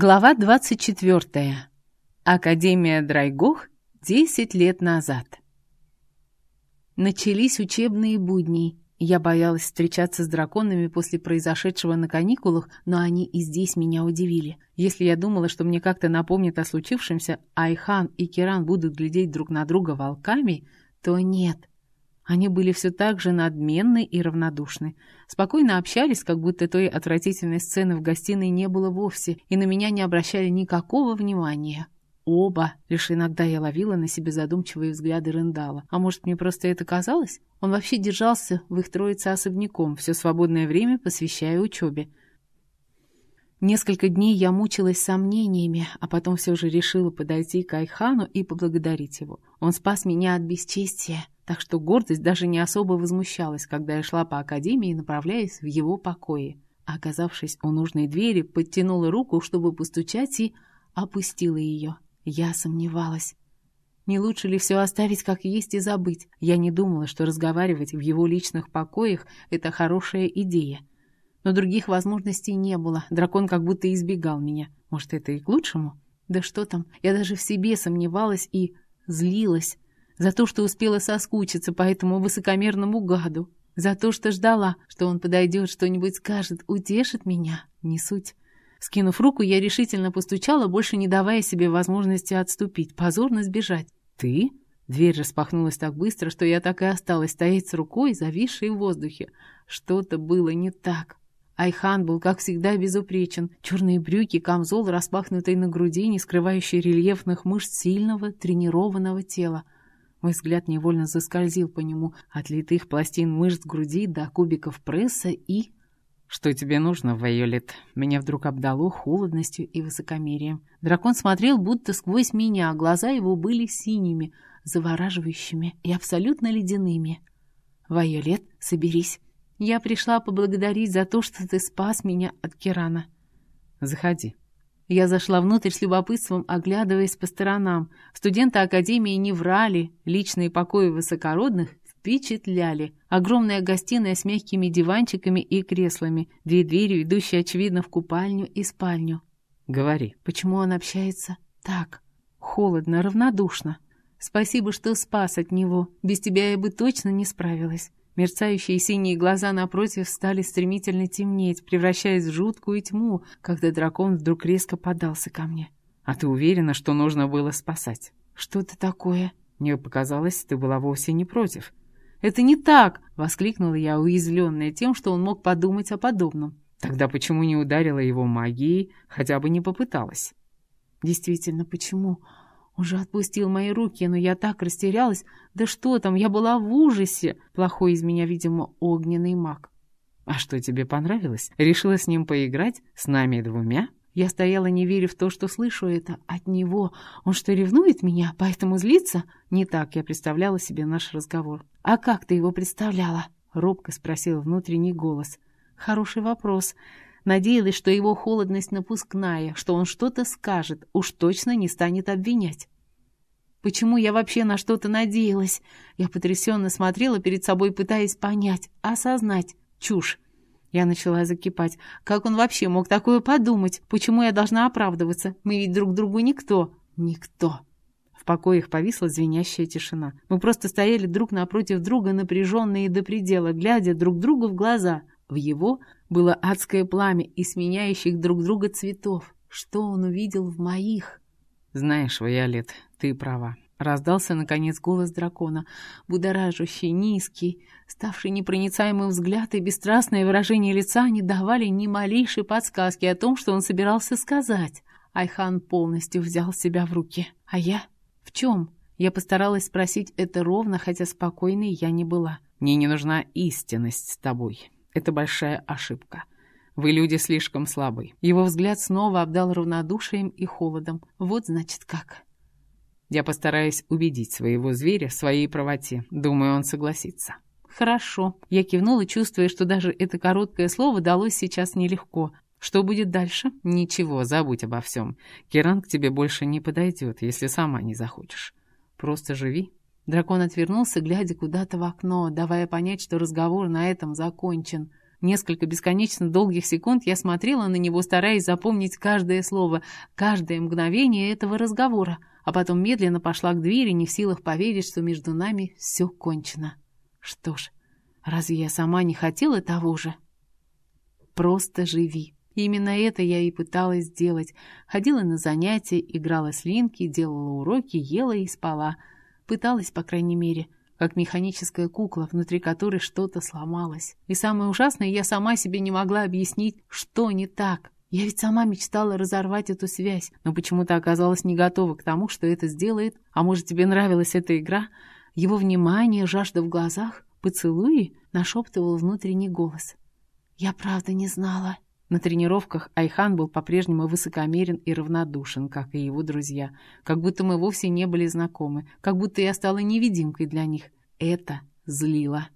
Глава 24. Академия Драйгох 10 лет назад. Начались учебные будни. Я боялась встречаться с драконами после произошедшего на каникулах, но они и здесь меня удивили. Если я думала, что мне как-то напомнит о случившемся, Айхан и Киран будут глядеть друг на друга волками, то нет. Они были все так же надменны и равнодушны. Спокойно общались, как будто той отвратительной сцены в гостиной не было вовсе, и на меня не обращали никакого внимания. Оба. Лишь иногда я ловила на себе задумчивые взгляды Рендала. А может, мне просто это казалось? Он вообще держался в их троице особняком, все свободное время посвящая учебе. Несколько дней я мучилась сомнениями, а потом все же решила подойти к Айхану и поблагодарить его. Он спас меня от бесчестия так что гордость даже не особо возмущалась, когда я шла по академии, направляясь в его покои. Оказавшись у нужной двери, подтянула руку, чтобы постучать, и опустила ее. Я сомневалась. Не лучше ли все оставить как есть и забыть? Я не думала, что разговаривать в его личных покоях — это хорошая идея. Но других возможностей не было. Дракон как будто избегал меня. Может, это и к лучшему? Да что там, я даже в себе сомневалась и злилась за то, что успела соскучиться по этому высокомерному гаду, за то, что ждала, что он подойдет, что-нибудь скажет, утешит меня. Не суть. Скинув руку, я решительно постучала, больше не давая себе возможности отступить, позорно сбежать. «Ты?» Дверь распахнулась так быстро, что я так и осталась стоять с рукой, зависшей в воздухе. Что-то было не так. Айхан был, как всегда, безупречен. Черные брюки, камзол, распахнутый на груди, не скрывающий рельефных мышц сильного, тренированного тела. Мой взгляд невольно заскользил по нему от литых пластин мышц груди до кубиков пресса и... «Что тебе нужно, Вайолет?» Меня вдруг обдало холодностью и высокомерием. Дракон смотрел будто сквозь меня, а глаза его были синими, завораживающими и абсолютно ледяными. «Вайолет, соберись. Я пришла поблагодарить за то, что ты спас меня от Кирана». «Заходи», я зашла внутрь с любопытством, оглядываясь по сторонам. Студенты Академии не врали, личные покои высокородных впечатляли. Огромная гостиная с мягкими диванчиками и креслами, две двери, ведущие, очевидно, в купальню и спальню. «Говори». «Почему он общается так? Холодно, равнодушно. Спасибо, что спас от него. Без тебя я бы точно не справилась». Мерцающие синие глаза напротив стали стремительно темнеть, превращаясь в жуткую тьму, когда дракон вдруг резко подался ко мне. «А ты уверена, что нужно было спасать?» «Что-то такое?» «Мне показалось, ты была вовсе не против». «Это не так!» — воскликнула я, уязвленная тем, что он мог подумать о подобном. «Тогда почему не ударила его магией, хотя бы не попыталась?» «Действительно, почему?» Уже отпустил мои руки, но я так растерялась. Да что там, я была в ужасе. Плохой из меня, видимо, огненный маг. А что тебе понравилось? Решила с ним поиграть? С нами двумя? Я стояла, не веря в то, что слышу это от него. Он что, ревнует меня, поэтому злится? Не так я представляла себе наш разговор. А как ты его представляла? Робко спросил внутренний голос. Хороший вопрос. Надеялась, что его холодность напускная, что он что-то скажет, уж точно не станет обвинять. Почему я вообще на что-то надеялась? Я потрясенно смотрела перед собой, пытаясь понять, осознать. Чушь. Я начала закипать. Как он вообще мог такое подумать? Почему я должна оправдываться? Мы ведь друг другу никто. Никто. В покоях повисла звенящая тишина. Мы просто стояли друг напротив друга, напряженные до предела, глядя друг другу в глаза. В его было адское пламя и сменяющих друг друга цветов. Что он увидел в моих? «Знаешь, Виолет, ты права». Раздался, наконец, голос дракона, будоражащий, низкий, ставший непроницаемым взгляд и бесстрастное выражение лица не давали ни малейшей подсказки о том, что он собирался сказать. Айхан полностью взял себя в руки. А я? В чем? Я постаралась спросить это ровно, хотя спокойной я не была. «Мне не нужна истинность с тобой. Это большая ошибка. Вы люди слишком слабы. Его взгляд снова обдал равнодушием и холодом. Вот значит как. Я постараюсь убедить своего зверя в своей правоте. Думаю, он согласится. Хорошо. Я кивнула, чувствуя, что даже это короткое слово далось сейчас нелегко. Что будет дальше? Ничего, забудь обо всем. Керан к тебе больше не подойдет, если сама не захочешь. Просто живи. Дракон отвернулся, глядя куда-то в окно, давая понять, что разговор на этом закончен. Несколько бесконечно долгих секунд я смотрела на него, стараясь запомнить каждое слово, каждое мгновение этого разговора, а потом медленно пошла к двери, не в силах поверить, что между нами все кончено. Что ж, разве я сама не хотела того же? Просто живи. Именно это я и пыталась сделать. Ходила на занятия, играла с Линки, делала уроки, ела и спала. Пыталась, по крайней мере, как механическая кукла, внутри которой что-то сломалось. И самое ужасное, я сама себе не могла объяснить, что не так. Я ведь сама мечтала разорвать эту связь, но почему-то оказалась не готова к тому, что это сделает. А может, тебе нравилась эта игра? Его внимание, жажда в глазах, поцелуи, нашептывал внутренний голос. Я правда не знала. На тренировках Айхан был по-прежнему высокомерен и равнодушен, как и его друзья, как будто мы вовсе не были знакомы, как будто я стала невидимкой для них. Это злило.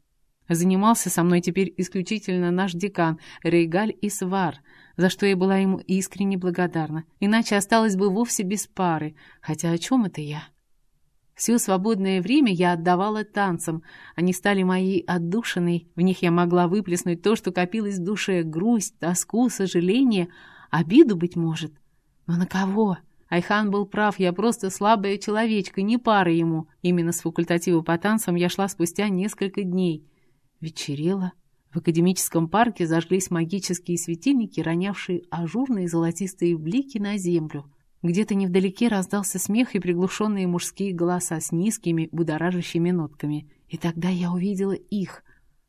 Занимался со мной теперь исключительно наш декан Рейгаль Исвар, за что я была ему искренне благодарна, иначе осталась бы вовсе без пары, хотя о чем это я? Все свободное время я отдавала танцам. Они стали моей отдушиной. В них я могла выплеснуть то, что копилось в душе. Грусть, тоску, сожаление, обиду, быть может. Но на кого? Айхан был прав, я просто слабая человечка, не пара ему. Именно с факультатива по танцам я шла спустя несколько дней. Вечерело. В академическом парке зажглись магические светильники, ронявшие ажурные золотистые блики на землю. Где-то невдалеке раздался смех и приглушенные мужские голоса с низкими, будоражащими нотками. И тогда я увидела их.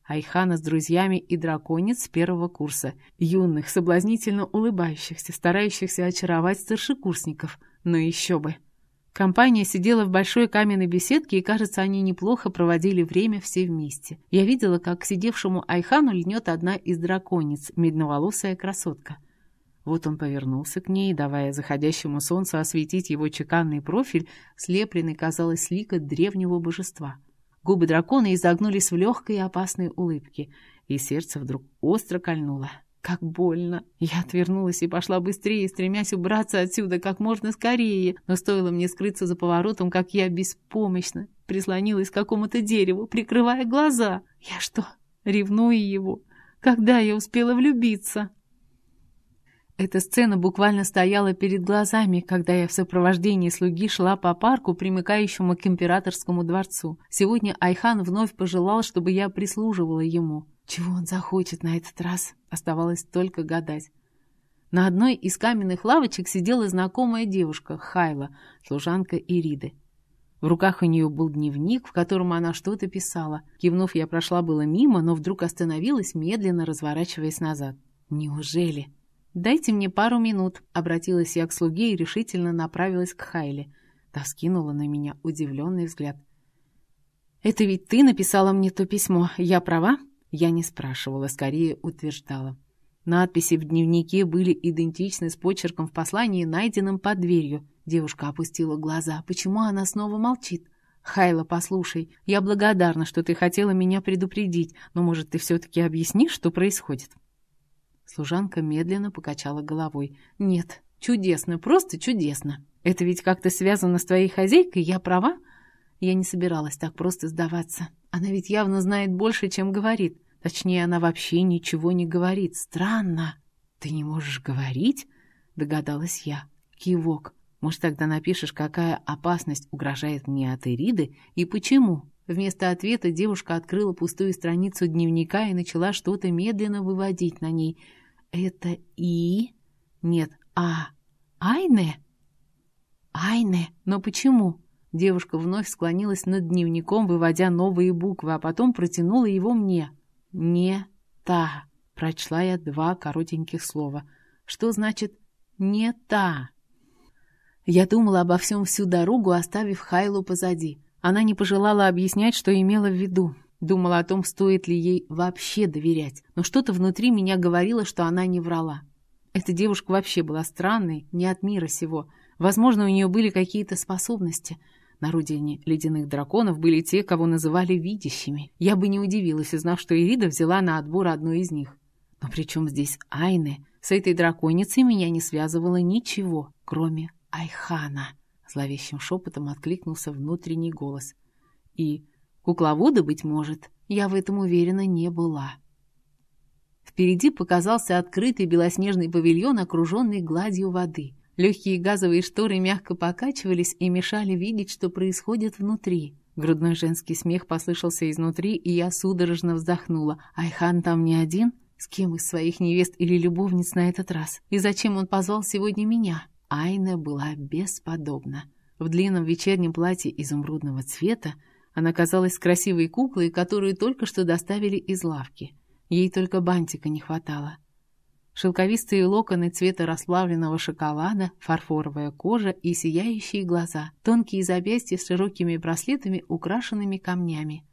Айхана с друзьями и драконец первого курса. Юных, соблазнительно улыбающихся, старающихся очаровать старшекурсников. Но еще бы. Компания сидела в большой каменной беседке, и, кажется, они неплохо проводили время все вместе. Я видела, как к сидевшему Айхану льнет одна из драконец, медноволосая красотка. Вот он повернулся к ней, давая заходящему солнцу осветить его чеканный профиль, слепленный, казалось, лика древнего божества. Губы дракона изогнулись в легкой и опасной улыбке, и сердце вдруг остро кольнуло. Как больно! Я отвернулась и пошла быстрее, стремясь убраться отсюда как можно скорее, но стоило мне скрыться за поворотом, как я беспомощно прислонилась к какому-то дереву, прикрывая глаза. Я что, ревную его? Когда я успела влюбиться?» Эта сцена буквально стояла перед глазами, когда я в сопровождении слуги шла по парку, примыкающему к императорскому дворцу. Сегодня Айхан вновь пожелал, чтобы я прислуживала ему. Чего он захочет на этот раз, оставалось только гадать. На одной из каменных лавочек сидела знакомая девушка, Хайла, служанка Ириды. В руках у нее был дневник, в котором она что-то писала. Кивнув, я прошла было мимо, но вдруг остановилась, медленно разворачиваясь назад. «Неужели?» «Дайте мне пару минут», — обратилась я к слуге и решительно направилась к Хайле. Та скинула на меня удивленный взгляд. «Это ведь ты написала мне то письмо, я права?» Я не спрашивала, скорее утверждала. Надписи в дневнике были идентичны с почерком в послании, найденном под дверью. Девушка опустила глаза. Почему она снова молчит? «Хайла, послушай, я благодарна, что ты хотела меня предупредить, но, может, ты все-таки объяснишь, что происходит?» Служанка медленно покачала головой. «Нет, чудесно, просто чудесно. Это ведь как-то связано с твоей хозяйкой, я права?» Я не собиралась так просто сдаваться. Она ведь явно знает больше, чем говорит. Точнее, она вообще ничего не говорит. Странно. «Ты не можешь говорить?» — догадалась я. Кивок. «Может, тогда напишешь, какая опасность угрожает мне от Ириды и почему?» Вместо ответа девушка открыла пустую страницу дневника и начала что-то медленно выводить на ней — это И? Нет, А. Айне? Айне? Но почему? Девушка вновь склонилась над дневником, выводя новые буквы, а потом протянула его мне. «Не та», — прочла я два коротеньких слова. «Что значит «не та»?» Я думала обо всем всю дорогу, оставив Хайлу позади. Она не пожелала объяснять, что имела в виду. Думала о том, стоит ли ей вообще доверять, но что-то внутри меня говорило, что она не врала. Эта девушка вообще была странной, не от мира сего. Возможно, у нее были какие-то способности. На родине ледяных драконов были те, кого называли видящими. Я бы не удивилась, узнав, что Ирида взяла на отбор одну из них. Но при чем здесь Айны? С этой драконицей меня не связывало ничего, кроме Айхана. Зловещим шепотом откликнулся внутренний голос. И Кукловода, быть может, я в этом уверена не была. Впереди показался открытый белоснежный павильон, окруженный гладью воды. Легкие газовые шторы мягко покачивались и мешали видеть, что происходит внутри. Грудной женский смех послышался изнутри, и я судорожно вздохнула. Айхан там не один? С кем из своих невест или любовниц на этот раз? И зачем он позвал сегодня меня? Айна была бесподобна. В длинном вечернем платье изумрудного цвета она казалась красивой куклой, которую только что доставили из лавки. Ей только бантика не хватало. Шелковистые локоны цвета расплавленного шоколада, фарфоровая кожа и сияющие глаза, тонкие запястья с широкими браслетами, украшенными камнями.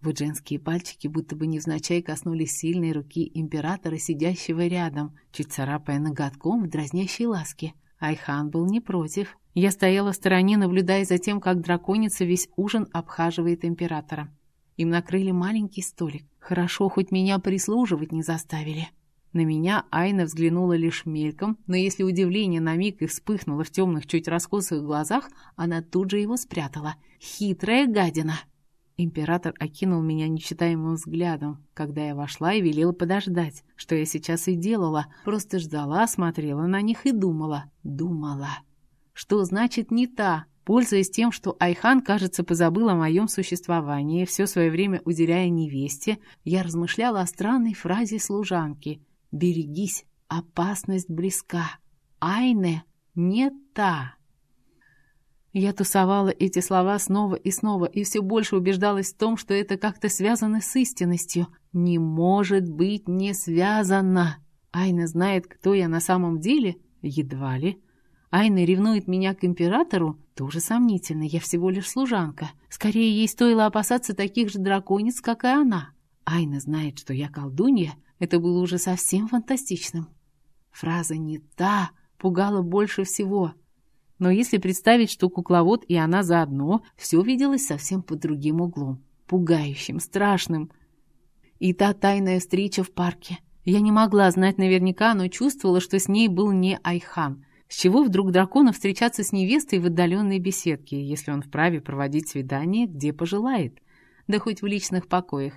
Вот женские пальчики будто бы невзначай коснулись сильной руки императора, сидящего рядом, чуть царапая ноготком в дразнящей ласке. Айхан был не против. Я стояла в стороне, наблюдая за тем, как драконица весь ужин обхаживает императора. Им накрыли маленький столик. Хорошо, хоть меня прислуживать не заставили. На меня Айна взглянула лишь мельком, но если удивление на миг и вспыхнуло в темных, чуть раскосых глазах, она тут же его спрятала. «Хитрая гадина!» Император окинул меня нечитаемым взглядом, когда я вошла и велела подождать, что я сейчас и делала, просто ждала, смотрела на них и думала. Думала. Что значит «не та»? Пользуясь тем, что Айхан, кажется, позабыл о моем существовании, все свое время уделяя невесте, я размышляла о странной фразе служанки — Берегись, опасность близка. Айне не та. Я тусовала эти слова снова и снова, и все больше убеждалась в том, что это как-то связано с истинностью. Не может быть не связано. Айна знает, кто я на самом деле? Едва ли. Айна ревнует меня к императору? Тоже сомнительно, я всего лишь служанка. Скорее, ей стоило опасаться таких же драконец, как и она. Айна знает, что я колдунья, это было уже совсем фантастичным. Фраза «не та» пугала больше всего. Но если представить, что кукловод и она заодно, все виделось совсем под другим углом. Пугающим, страшным. И та тайная встреча в парке. Я не могла знать наверняка, но чувствовала, что с ней был не Айхан. С чего вдруг дракону встречаться с невестой в отдаленной беседке, если он вправе проводить свидание, где пожелает? Да хоть в личных покоях.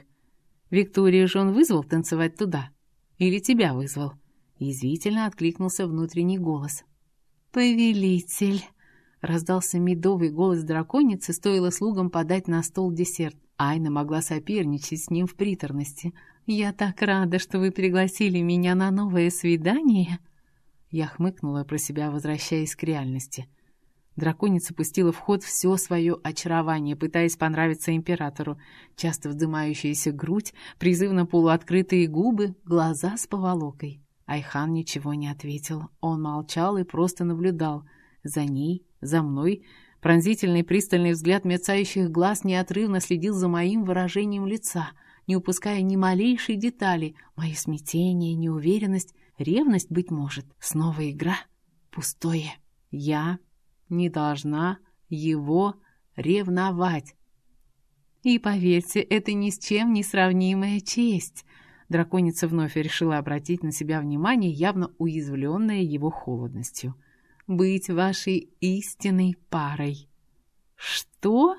Викторию же он вызвал танцевать туда. Или тебя вызвал?» Язвительно откликнулся внутренний голос. «Повелитель!» Раздался медовый голос драконицы, стоило слугам подать на стол десерт. Айна могла соперничать с ним в приторности. «Я так рада, что вы пригласили меня на новое свидание!» Я хмыкнула про себя, возвращаясь к реальности. Драконица пустила в ход все свое очарование, пытаясь понравиться императору. Часто вздымающаяся грудь, призывно полуоткрытые губы, глаза с поволокой. Айхан ничего не ответил. Он молчал и просто наблюдал. За ней, за мной. Пронзительный пристальный взгляд мерцающих глаз неотрывно следил за моим выражением лица, не упуская ни малейшей детали. Мое смятение, неуверенность, ревность, быть может. Снова игра. Пустое. Я не должна его ревновать. И поверьте, это ни с чем не сравнимая честь. Драконица вновь решила обратить на себя внимание, явно уязвленная его холодностью. «Быть вашей истинной парой». «Что?»